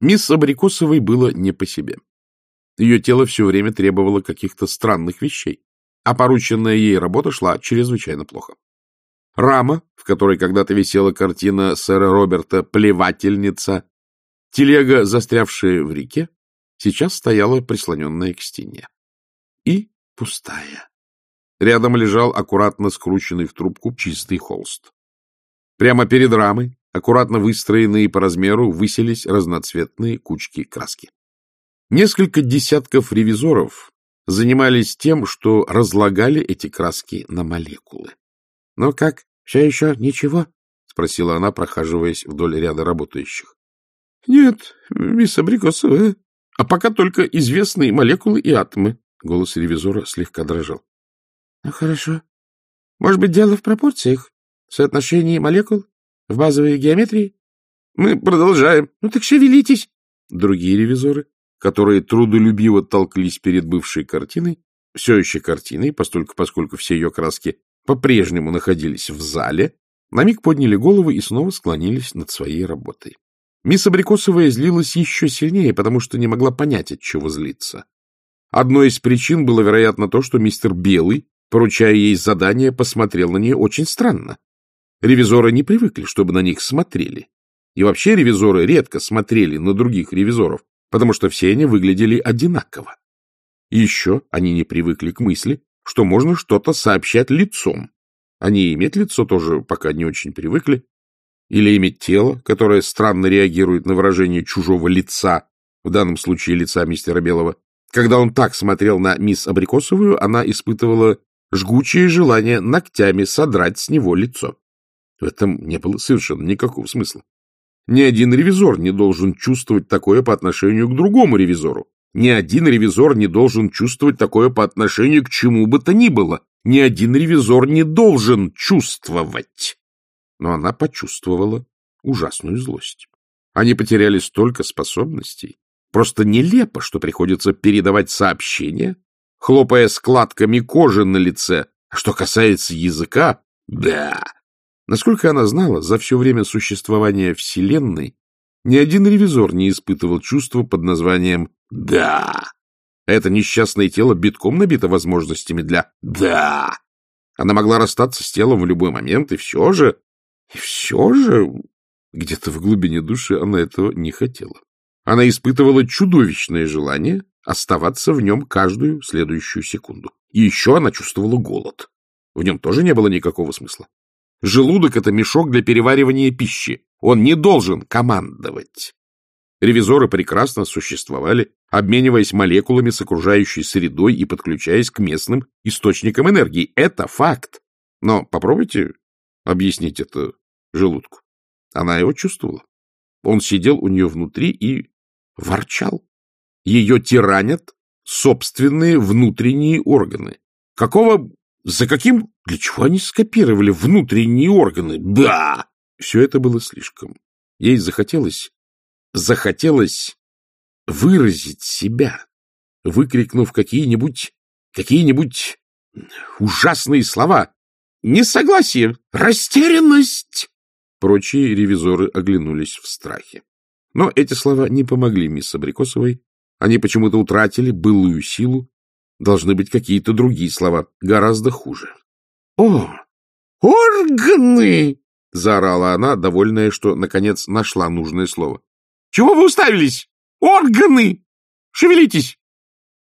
Мисс Абрикосовой было не по себе. Ее тело все время требовало каких-то странных вещей, а порученная ей работа шла чрезвычайно плохо. Рама, в которой когда-то висела картина сэра Роберта «Плевательница», телега, застрявшая в реке, сейчас стояла прислоненная к стене. И пустая. Рядом лежал аккуратно скрученный в трубку чистый холст. Прямо перед рамой, аккуратно выстроенные по размеру, высились разноцветные кучки краски. Несколько десятков ревизоров занимались тем, что разлагали эти краски на молекулы. — Ну как, все еще ничего? — спросила она, прохаживаясь вдоль ряда работающих. — Нет, мисс Абрикосова, а пока только известные молекулы и атомы. Голос ревизора слегка дрожал. — Ну, хорошо. Может быть, дело в пропорциях, в соотношении молекул, в базовой геометрии? Мы продолжаем. Ну, так шевелитесь. Другие ревизоры, которые трудолюбиво толклись перед бывшей картиной, все еще картиной, постольку, поскольку все ее краски по-прежнему находились в зале, на миг подняли головы и снова склонились над своей работой. Мисс Абрикосовая злилась еще сильнее, потому что не могла понять, от чего злиться. Одной из причин было, вероятно, то, что мистер Белый, поручая ей задание, посмотрел на нее очень странно. Ревизоры не привыкли, чтобы на них смотрели. И вообще ревизоры редко смотрели на других ревизоров, потому что все они выглядели одинаково. И еще они не привыкли к мысли, что можно что-то сообщать лицом. Они иметь лицо тоже пока не очень привыкли. Или иметь тело, которое странно реагирует на выражение чужого лица, в данном случае лица мистера Белого. Когда он так смотрел на мисс Абрикосовую, она испытывала жгучее желание ногтями содрать с него лицо. В этом не было совершенно никакого смысла. Ни один ревизор не должен чувствовать такое по отношению к другому ревизору. Ни один ревизор не должен чувствовать такое по отношению к чему бы то ни было. Ни один ревизор не должен чувствовать. Но она почувствовала ужасную злость. Они потеряли столько способностей. Просто нелепо, что приходится передавать сообщения, хлопая складками кожи на лице. А что касается языка, да, Насколько она знала, за все время существования Вселенной ни один ревизор не испытывал чувства под названием «да». Это несчастное тело битком набито возможностями для «да». Она могла расстаться с телом в любой момент, и все же... И все же... Где-то в глубине души она этого не хотела. Она испытывала чудовищное желание оставаться в нем каждую следующую секунду. И еще она чувствовала голод. В нем тоже не было никакого смысла. Желудок — это мешок для переваривания пищи. Он не должен командовать. Ревизоры прекрасно существовали, обмениваясь молекулами с окружающей средой и подключаясь к местным источникам энергии. Это факт. Но попробуйте объяснить это желудку. Она его чувствовала. Он сидел у нее внутри и ворчал. Ее тиранят собственные внутренние органы. Какого за каким... Для чего они скопировали внутренние органы? Да! Все это было слишком. Ей захотелось... Захотелось выразить себя, выкрикнув какие-нибудь... какие-нибудь ужасные слова. Несогласие, растерянность. Прочие ревизоры оглянулись в страхе. Но эти слова не помогли мисс Абрикосовой. Они почему-то утратили былую силу Должны быть какие-то другие слова, гораздо хуже. — О, органы! — заорала она, довольная, что, наконец, нашла нужное слово. — Чего вы уставились? Органы! Шевелитесь!